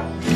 Música